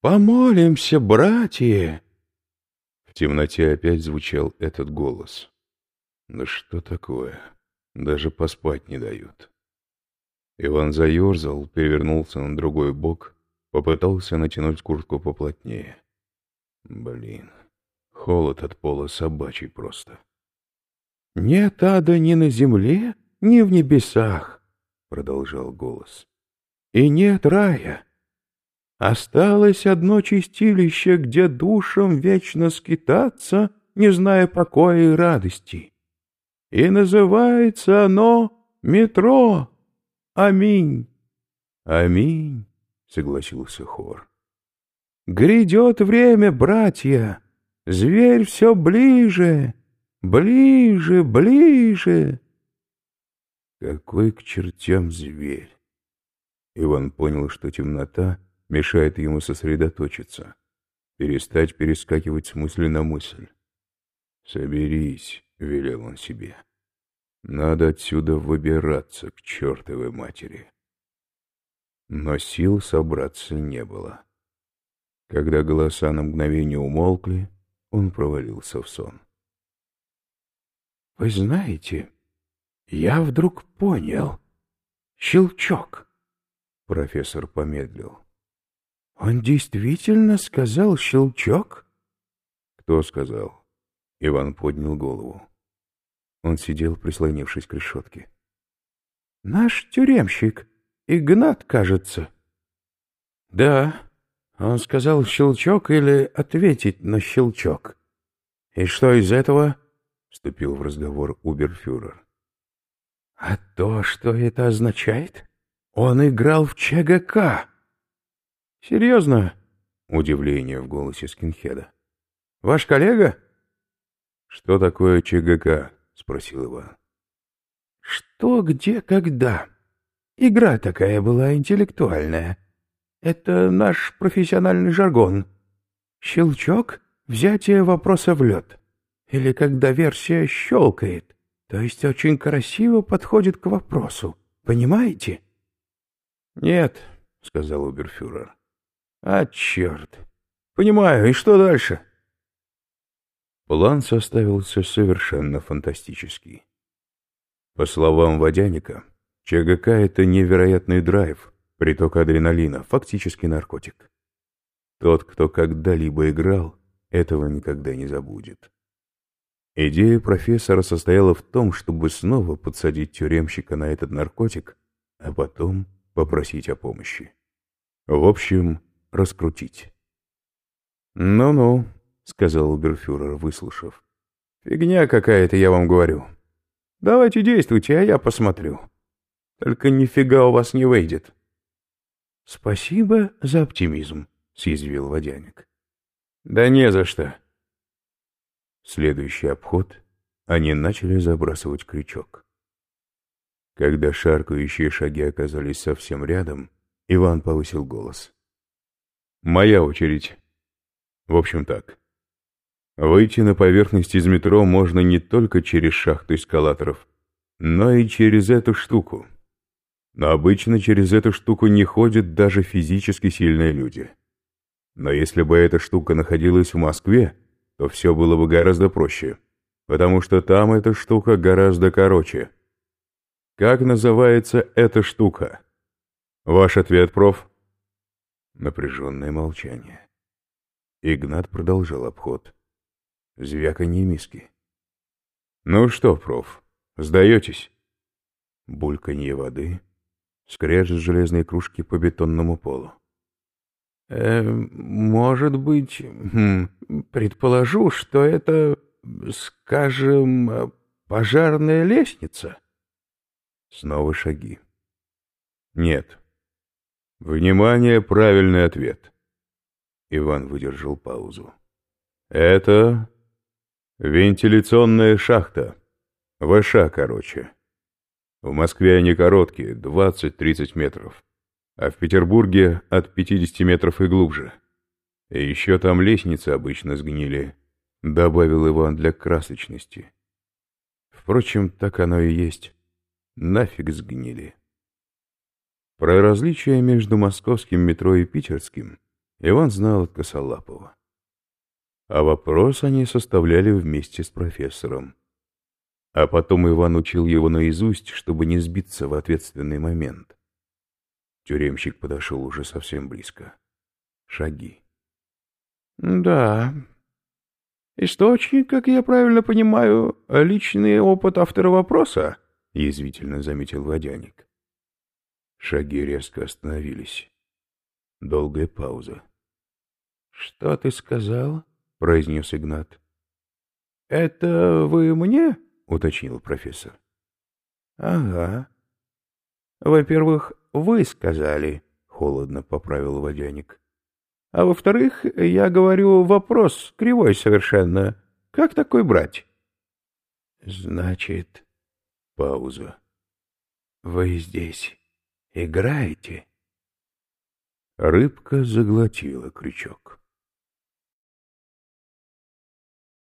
Помолимся, братья!» В темноте опять звучал этот голос. «Да что такое? Даже поспать не дают». Иван заерзал, перевернулся на другой бок, попытался натянуть куртку поплотнее. Блин, холод от пола собачий просто. «Нет ада ни на земле, ни в небесах», — продолжал голос. «И нет рая. Осталось одно чистилище, где душам вечно скитаться, не зная покоя и радости. И называется оно метро. Аминь». «Аминь», — согласился хор. «Грядет время, братья, зверь все ближе». Ближе, ближе!» Какой к чертям зверь! Иван понял, что темнота мешает ему сосредоточиться, перестать перескакивать с мысли на мысль. «Соберись», — велел он себе. «Надо отсюда выбираться к чертовой матери». Но сил собраться не было. Когда голоса на мгновение умолкли, он провалился в сон. Вы знаете, я вдруг понял. Щелчок. Профессор помедлил. Он действительно сказал щелчок? Кто сказал? Иван поднял голову. Он сидел, прислонившись к решетке. Наш тюремщик, Игнат, кажется. Да, он сказал щелчок или ответить на щелчок. И что из этого? вступил в разговор Уберфюрер. «А то, что это означает? Он играл в ЧГК!» «Серьезно?» — удивление в голосе скинхеда. «Ваш коллега?» «Что такое ЧГК?» — спросил Иван. «Что, где, когда? Игра такая была интеллектуальная. Это наш профессиональный жаргон. Щелчок — взятие вопроса в лед или когда версия щелкает, то есть очень красиво подходит к вопросу. Понимаете? — Нет, — сказал Уберфюрер. — А, черт! Понимаю, и что дальше? План составился совершенно фантастический. По словам Водяника, ЧГК — это невероятный драйв, приток адреналина, фактически наркотик. Тот, кто когда-либо играл, этого никогда не забудет. Идея профессора состояла в том, чтобы снова подсадить тюремщика на этот наркотик, а потом попросить о помощи. В общем, раскрутить. «Ну-ну», — сказал Уберфюрер, выслушав. «Фигня какая-то, я вам говорю. Давайте действуйте, а я посмотрю. Только нифига у вас не выйдет». «Спасибо за оптимизм», — съязвил водяник. «Да не за что», следующий обход они начали забрасывать крючок. Когда шаркающие шаги оказались совсем рядом, Иван повысил голос. «Моя очередь. В общем так. Выйти на поверхность из метро можно не только через шахту эскалаторов, но и через эту штуку. Но обычно через эту штуку не ходят даже физически сильные люди. Но если бы эта штука находилась в Москве, то все было бы гораздо проще, потому что там эта штука гораздо короче. Как называется эта штука? Ваш ответ, проф? Напряженное молчание. Игнат продолжал обход. Звяканье миски. Ну что, проф, сдаетесь? Бульканье воды, скрежет железной кружки по бетонному полу. Э, может быть, хм, предположу, что это, скажем, пожарная лестница. Снова шаги. Нет. Внимание, правильный ответ. Иван выдержал паузу. Это вентиляционная шахта. ВШ, короче. В Москве они короткие, 20-30 метров а в Петербурге от 50 метров и глубже. И еще там лестницы обычно сгнили, добавил Иван для красочности. Впрочем, так оно и есть. Нафиг сгнили. Про различия между московским метро и питерским Иван знал от Косолапова. А вопрос они составляли вместе с профессором. А потом Иван учил его наизусть, чтобы не сбиться в ответственный момент. Тюремщик подошел уже совсем близко. Шаги. «Да. Источник, как я правильно понимаю, личный опыт автора вопроса?» — язвительно заметил Водяник. Шаги резко остановились. Долгая пауза. «Что ты сказал?» — произнес Игнат. «Это вы мне?» — уточнил профессор. «Ага. Во-первых, вы сказали», — холодно поправил водяник. «А во-вторых, я говорю, вопрос кривой совершенно. Как такой брать?» «Значит...» Пауза. «Вы здесь играете?» Рыбка заглотила крючок.